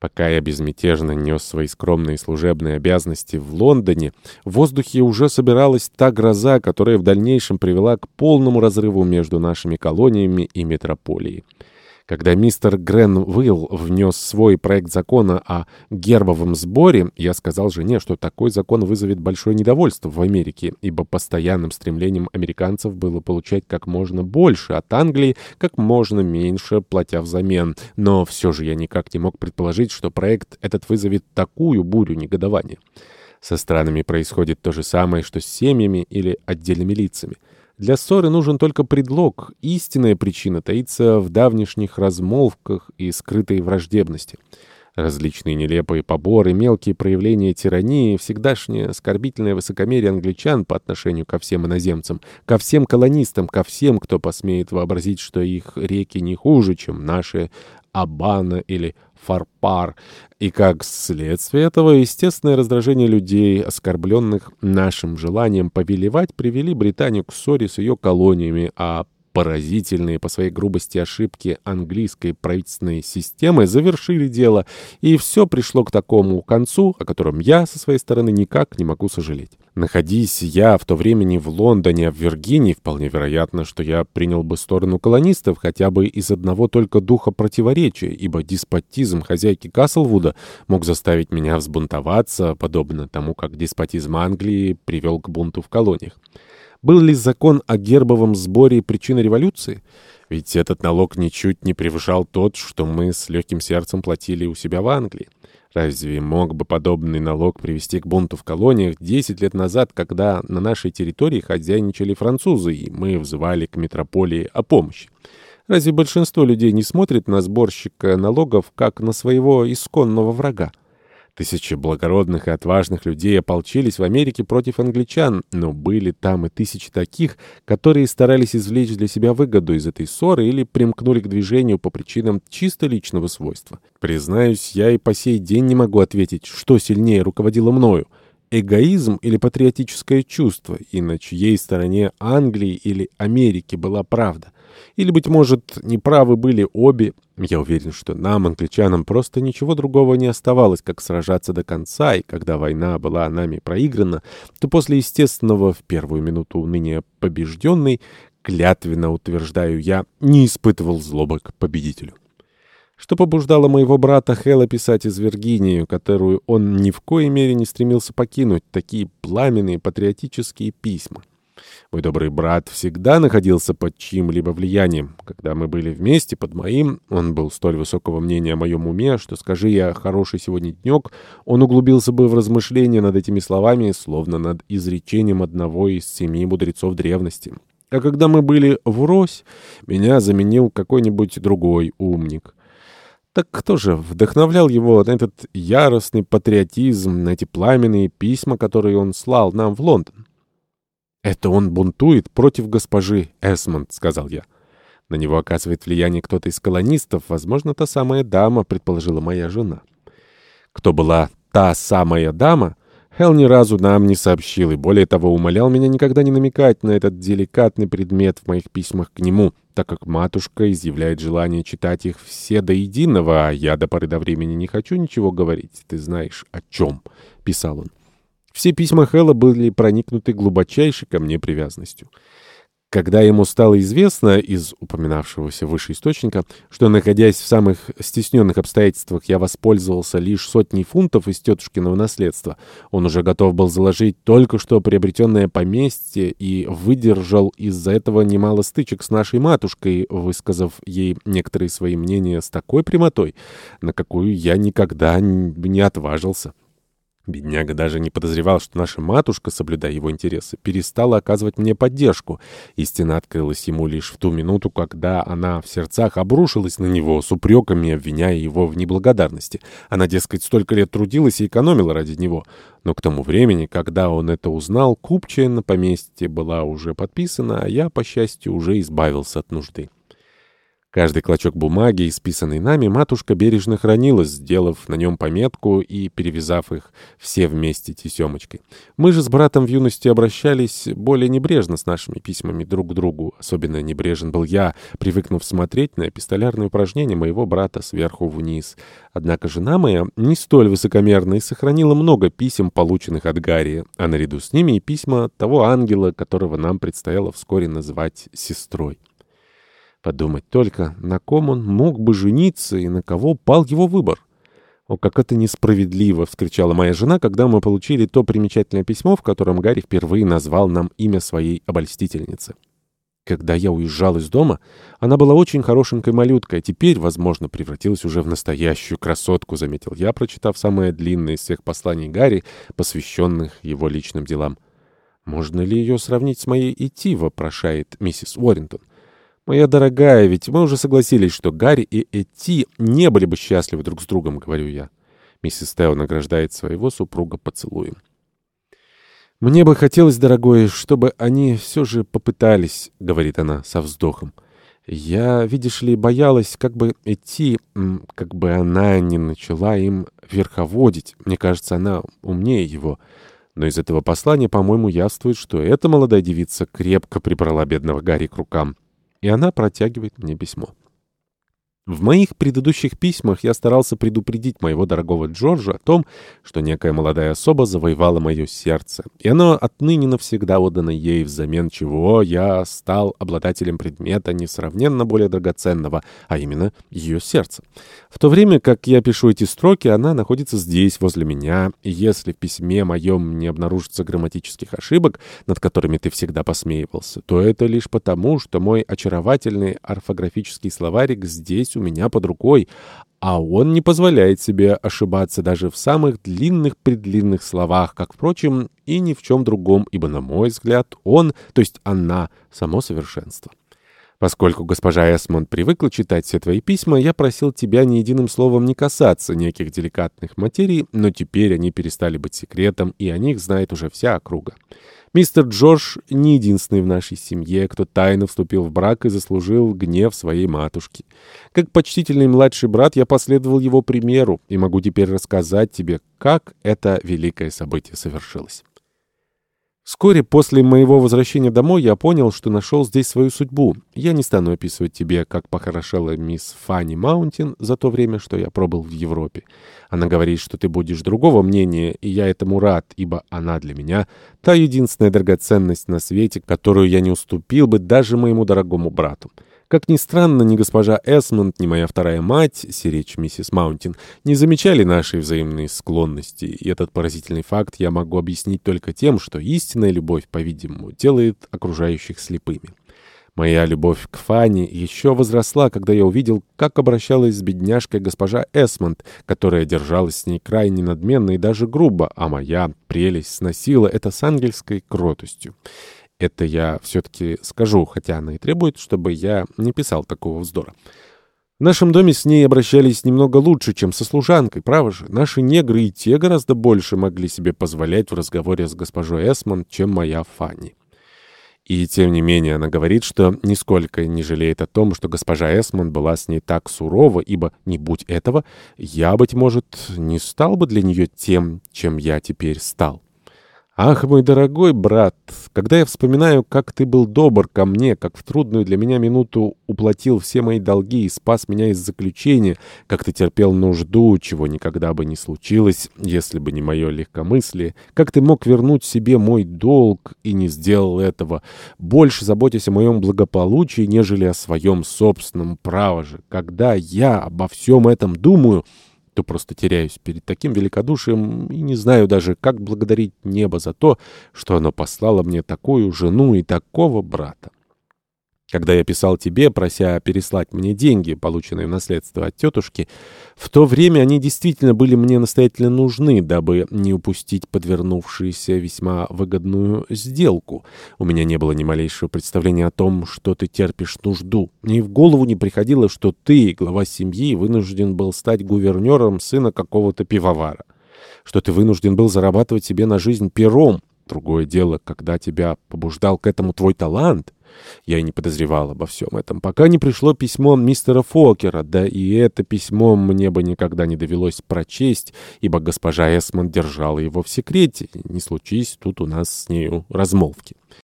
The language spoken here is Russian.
Пока я безмятежно нес свои скромные служебные обязанности в Лондоне, в воздухе уже собиралась та гроза, которая в дальнейшем привела к полному разрыву между нашими колониями и метрополией. Когда мистер Гренвилл внес свой проект закона о гербовом сборе, я сказал жене, что такой закон вызовет большое недовольство в Америке, ибо постоянным стремлением американцев было получать как можно больше от Англии, как можно меньше, платя взамен. Но все же я никак не мог предположить, что проект этот вызовет такую бурю негодования. Со странами происходит то же самое, что с семьями или отдельными лицами. Для ссоры нужен только предлог. Истинная причина таится в давнишних размолвках и скрытой враждебности. Различные нелепые поборы, мелкие проявления тирании, всегдашнее оскорбительное высокомерие англичан по отношению ко всем иноземцам, ко всем колонистам, ко всем, кто посмеет вообразить, что их реки не хуже, чем наши Абана или Фарпар, и как следствие этого естественное раздражение людей, оскорбленных нашим желанием повелевать, привели Британию к ссоре с ее колониями, а поразительные по своей грубости ошибки английской правительственной системы завершили дело, и все пришло к такому концу, о котором я со своей стороны никак не могу сожалеть. Находись я в то время не в Лондоне, в Виргинии, вполне вероятно, что я принял бы сторону колонистов хотя бы из одного только духа противоречия, ибо деспотизм хозяйки Каслвуда мог заставить меня взбунтоваться, подобно тому, как деспотизм Англии привел к бунту в колониях. Был ли закон о гербовом сборе причиной революции? Ведь этот налог ничуть не превышал тот, что мы с легким сердцем платили у себя в Англии. Разве мог бы подобный налог привести к бунту в колониях 10 лет назад, когда на нашей территории хозяйничали французы, и мы взывали к метрополии о помощи? Разве большинство людей не смотрит на сборщика налогов как на своего исконного врага? Тысячи благородных и отважных людей ополчились в Америке против англичан, но были там и тысячи таких, которые старались извлечь для себя выгоду из этой ссоры или примкнули к движению по причинам чисто личного свойства. Признаюсь, я и по сей день не могу ответить, что сильнее руководило мною – эгоизм или патриотическое чувство, и на чьей стороне Англии или Америки была правда. Или, быть может, неправы были обе. Я уверен, что нам, англичанам, просто ничего другого не оставалось, как сражаться до конца, и когда война была нами проиграна, то после естественного в первую минуту уныния побежденный, клятвенно утверждаю я, не испытывал злобы к победителю. Что побуждало моего брата Хэлла писать из Виргинии, которую он ни в коей мере не стремился покинуть, такие пламенные патриотические письма? Мой добрый брат всегда находился под чьим-либо влиянием. Когда мы были вместе, под моим, он был столь высокого мнения о моем уме, что, скажи я, хороший сегодня денек, он углубился бы в размышления над этими словами, словно над изречением одного из семи мудрецов древности. А когда мы были врозь, меня заменил какой-нибудь другой умник. Так кто же вдохновлял его на этот яростный патриотизм, на эти пламенные письма, которые он слал нам в Лондон? «Это он бунтует против госпожи Эсмонд», — сказал я. «На него оказывает влияние кто-то из колонистов, возможно, та самая дама», — предположила моя жена. Кто была та самая дама, Хелл ни разу нам не сообщил, и более того умолял меня никогда не намекать на этот деликатный предмет в моих письмах к нему, так как матушка изъявляет желание читать их все до единого, а я до поры до времени не хочу ничего говорить. Ты знаешь, о чем?» — писал он. Все письма Хэлла были проникнуты глубочайшей ко мне привязанностью. Когда ему стало известно из упоминавшегося выше источника, что, находясь в самых стесненных обстоятельствах, я воспользовался лишь сотней фунтов из тетушкиного наследства, он уже готов был заложить только что приобретенное поместье и выдержал из-за этого немало стычек с нашей матушкой, высказав ей некоторые свои мнения с такой прямотой, на какую я никогда не отважился. Бедняга даже не подозревал, что наша матушка, соблюдая его интересы, перестала оказывать мне поддержку. Истина открылась ему лишь в ту минуту, когда она в сердцах обрушилась на него с упреками, обвиняя его в неблагодарности. Она, дескать, столько лет трудилась и экономила ради него. Но к тому времени, когда он это узнал, купчая на поместье была уже подписана, а я, по счастью, уже избавился от нужды. Каждый клочок бумаги, исписанный нами, матушка бережно хранила, сделав на нем пометку и перевязав их все вместе тесемочкой. Мы же с братом в юности обращались более небрежно с нашими письмами друг к другу. Особенно небрежен был я, привыкнув смотреть на эпистолярные упражнения моего брата сверху вниз. Однако жена моя не столь высокомерна и сохранила много писем, полученных от Гарри, а наряду с ними и письма того ангела, которого нам предстояло вскоре называть сестрой. Подумать только, на ком он мог бы жениться и на кого пал его выбор. «О, как это несправедливо!» — вскричала моя жена, когда мы получили то примечательное письмо, в котором Гарри впервые назвал нам имя своей обольстительницы. Когда я уезжал из дома, она была очень хорошенькой малюткой, а теперь, возможно, превратилась уже в настоящую красотку, заметил я, прочитав самое длинное из всех посланий Гарри, посвященных его личным делам. «Можно ли ее сравнить с моей Ити?» — вопрошает миссис Уоррингтон. «Моя дорогая, ведь мы уже согласились, что Гарри и Эти не были бы счастливы друг с другом», — говорю я. Миссис Тео награждает своего супруга поцелуем. «Мне бы хотелось, дорогой, чтобы они все же попытались», — говорит она со вздохом. «Я, видишь ли, боялась, как бы идти, как бы она не начала им верховодить. Мне кажется, она умнее его. Но из этого послания, по-моему, явствует, что эта молодая девица крепко прибрала бедного Гарри к рукам и она протягивает мне письмо. В моих предыдущих письмах я старался предупредить моего дорогого Джорджа о том, что некая молодая особа завоевала мое сердце, и оно отныне навсегда отдано ей, взамен чего я стал обладателем предмета несравненно более драгоценного, а именно ее сердца. В то время, как я пишу эти строки, она находится здесь, возле меня, и если в письме моем не обнаружится грамматических ошибок, над которыми ты всегда посмеивался, то это лишь потому, что мой очаровательный орфографический словарик здесь у меня под рукой, а он не позволяет себе ошибаться даже в самых длинных-предлинных словах, как, впрочем, и ни в чем другом, ибо, на мой взгляд, он, то есть она, само совершенство. Поскольку госпожа Эсмонд привыкла читать все твои письма, я просил тебя ни единым словом не касаться неких деликатных материй, но теперь они перестали быть секретом, и о них знает уже вся округа. Мистер Джордж не единственный в нашей семье, кто тайно вступил в брак и заслужил гнев своей матушки. Как почтительный младший брат я последовал его примеру и могу теперь рассказать тебе, как это великое событие совершилось. Вскоре после моего возвращения домой я понял, что нашел здесь свою судьбу. Я не стану описывать тебе, как похорошела мисс Фанни Маунтин за то время, что я пробыл в Европе. Она говорит, что ты будешь другого мнения, и я этому рад, ибо она для меня та единственная драгоценность на свете, которую я не уступил бы даже моему дорогому брату. Как ни странно, ни госпожа Эсмонд, ни моя вторая мать, сиречь миссис Маунтин, не замечали нашей взаимной склонности, и этот поразительный факт я могу объяснить только тем, что истинная любовь, по-видимому, делает окружающих слепыми. Моя любовь к Фанни еще возросла, когда я увидел, как обращалась с бедняжкой госпожа Эсмонд, которая держалась с ней крайне надменно и даже грубо, а моя прелесть сносила это с ангельской кротостью. Это я все-таки скажу, хотя она и требует, чтобы я не писал такого вздора. В нашем доме с ней обращались немного лучше, чем со служанкой, право же. Наши негры и те гораздо больше могли себе позволять в разговоре с госпожой Эсмонд, чем моя Фанни. И тем не менее она говорит, что нисколько не жалеет о том, что госпожа Эсмонд была с ней так сурова, ибо, не будь этого, я, быть может, не стал бы для нее тем, чем я теперь стал. Ах, мой дорогой брат, когда я вспоминаю, как ты был добр ко мне, как в трудную для меня минуту уплатил все мои долги и спас меня из заключения, как ты терпел нужду, чего никогда бы не случилось, если бы не мое легкомыслие, как ты мог вернуть себе мой долг и не сделал этого, больше заботясь о моем благополучии, нежели о своем собственном право же. Когда я обо всем этом думаю то просто теряюсь перед таким великодушием и не знаю даже, как благодарить небо за то, что оно послало мне такую жену и такого брата. Когда я писал тебе, прося переслать мне деньги, полученные в наследство от тетушки, в то время они действительно были мне настоятельно нужны, дабы не упустить подвернувшуюся весьма выгодную сделку. У меня не было ни малейшего представления о том, что ты терпишь нужду. Мне в голову не приходило, что ты, глава семьи, вынужден был стать гувернером сына какого-то пивовара. Что ты вынужден был зарабатывать себе на жизнь пером. Другое дело, когда тебя побуждал к этому твой талант — Я и не подозревал обо всем этом, пока не пришло письмо мистера Фокера, да и это письмо мне бы никогда не довелось прочесть, ибо госпожа Эсмон держала его в секрете, не случись тут у нас с нею размолвки.